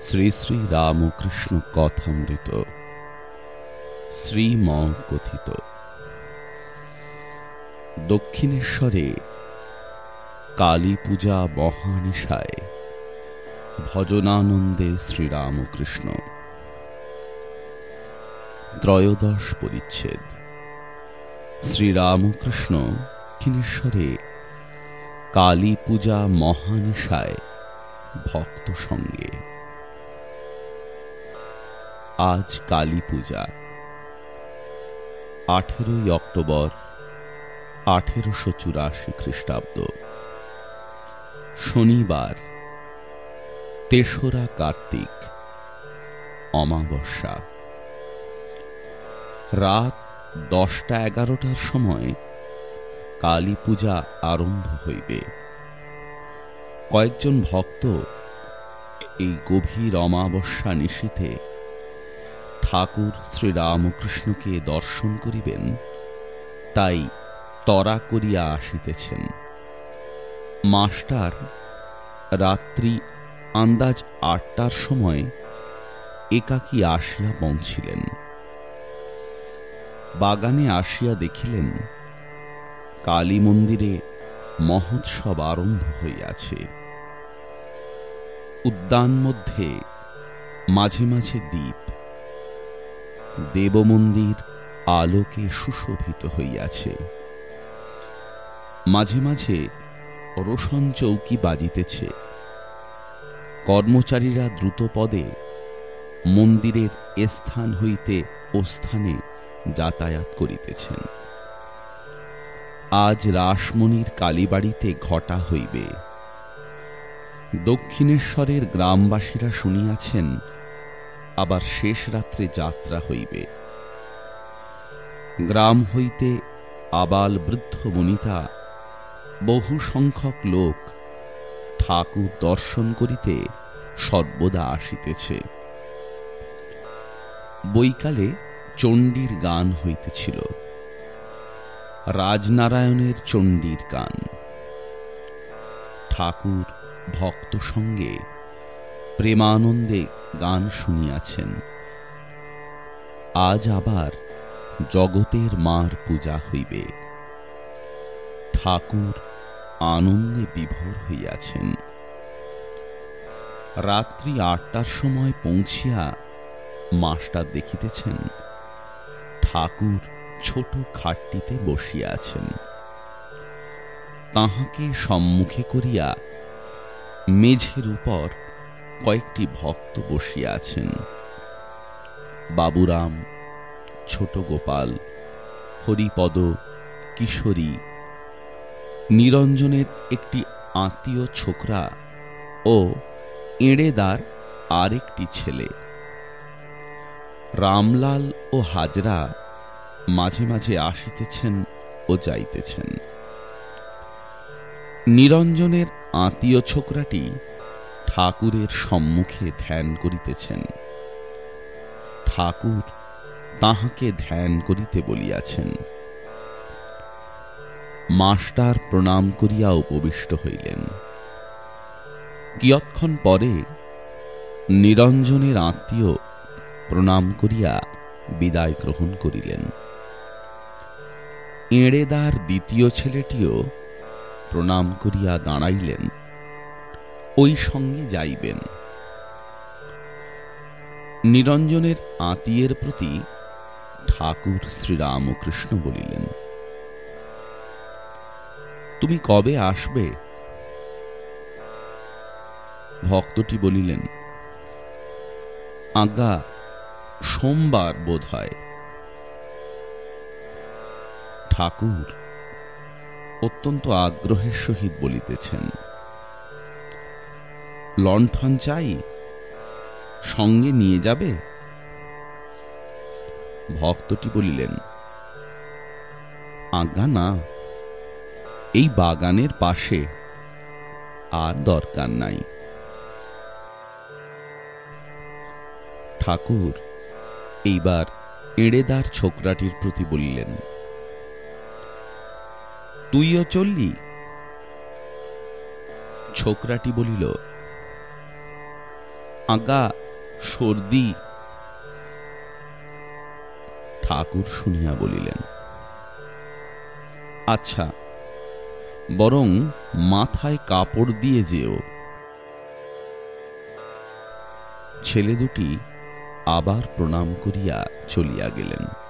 শ্রী শ্রী রামকৃষ্ণ কথামৃত। শ্রীম কথিত দক্ষিণেশ্বরে কালী পূজা মহানিশায় ভজনানন্দে শ্রীরামকৃষ্ণ। ত্রয়োদশ পরিচ্ছেদ। শ্রীরামকৃষ্ণ দক্ষিণেশ্বরে কালী পূজা মহানিশায় ভক্ত সঙ্গে। আজ কালী পূজা। আঠেরোই অক্টোবর আঠেরোশো চুরাশি খ্রিস্টাব্দ। শনিবার, তেসরা কার্তিক, অমাবস্যা। রাত দশটা এগারোটার সময় কালী পূজা আরম্ভ হইবে। কয়েকজন ভক্ত এই গভীর অমাবস্যা নিশীতে ঠাকুর শ্রীরামকৃষ্ণকে দর্শন করিবেন, তাই তরা করিয়া আসিতেছেন। মাস্টার, রাত্রি আন্দাজ আটটার সময় একাকী আসিয়া পৌঁছিলেন। বাগানে আসিয়া দেখিলেন কালী মন্দিরে মহোৎসব আরম্ভ হইয়াছে। উদ্যান মধ্যে মাঝে মাঝে দ্বীপ। দেবমন্দির আলোকে সুশোভিত হইয়াছে। মাঝে মাঝে রোশন চৌকি বাজিতেছে। কর্মচারীরা দ্রুত পদে মন্দিরের স্থান হইতে ও স্থানে যাতায়াত করিতেছেন। আজ রাসমণির কালীবাড়িতে ঘটা হইবে। দক্ষিণেশ্বরের গ্রামবাসীরা শুনিয়াছেন আবার শেষ রাত্রে যাত্রা হইবে। গ্রাম হইতে আবাল বৃদ্ধ বনিতা বহু সংখ্যক লোক ঠাকুর দর্শন করিতে সর্বদা আসিতেছে। বৈকালে চণ্ডীর গান হইতেছিল। রাজনারায়ণের চণ্ডীর গান। ঠাকুর ভক্ত সঙ্গে প্রেমানন্দে গান শুনিয়াছেন। আজ আবার জগতের মার পূজা হইবে। ঠাকুর আনন্দে বিভোর হইয়াছেন। রাত্রি আটটার সময় পৌঁছিয়া মাস্টার দেখিতেছেন, ঠাকুর ছোট খাটটিতে বসিয়া আছেন। তাহাকে সম্মুখে করিয়া মেঝের উপর কয়েকটি ভক্ত বসিয়া আছেন। বাবুরাম, ছোট গোপাল, হরিপদ, কিশোরী, নিরঞ্জনের একটি আত্মীয় ছোকরা ও এঁড়েদার আরেকটি ছেলে। রামলাল ও হাজরা মাঝে মাঝে আসিতেছেন ও যাইতেছেন। নিরঞ্জনের আত্মীয় ছোকরাটি ঠাকুরের সম্মুখে ধ্যান করিতেছেন। ঠাকুর তাহাকে ধ্যান করিতে বলিয়াছেন। মাস্টার প্রণাম করিয়া উপবিষ্ট হইলেন। কিয়ৎক্ষণ পরে নিরঞ্জনের আত্মীয় প্রণাম করিয়া বিদায় গ্রহণ করিলেন। এঁড়েদার দ্বিতীয় ছেলেটিও প্রণাম করিয়া দাঁড়াইলেন। ওই সঙ্গে যাইবেন। নিরঞ্জনের আত্মীয়ের প্রতি ঠাকুর শ্রীরামকৃষ্ণ বলিলেন, তুমি কবে আসবে? ভক্তটি বলিলেন আজ্ঞা সোমবার বোধ হয় ঠাকুর অত্যন্ত আগ্রহের সহিত বলিতেছেন লণ্ঠন চাই, সঙ্গে নিয়ে যাবে? ভক্তটি বলিলেন, আজ্ঞা না, এই বাগানের পাশে আর দরকার নাই। ঠাকুর এইবার এড়েদার ছোকরাটির প্রতি বলিলেন, তুইও চললি? ছোকরাটি বলিল আজ্ঞা সর্দি। ঠাকুর শুনিয়া বলিলেন আচ্ছা বরং মাথায় কাপড় দিয়ে যেও। ছেলে দুটি আবার প্রণাম করিয়া চলিয়া গেলেন।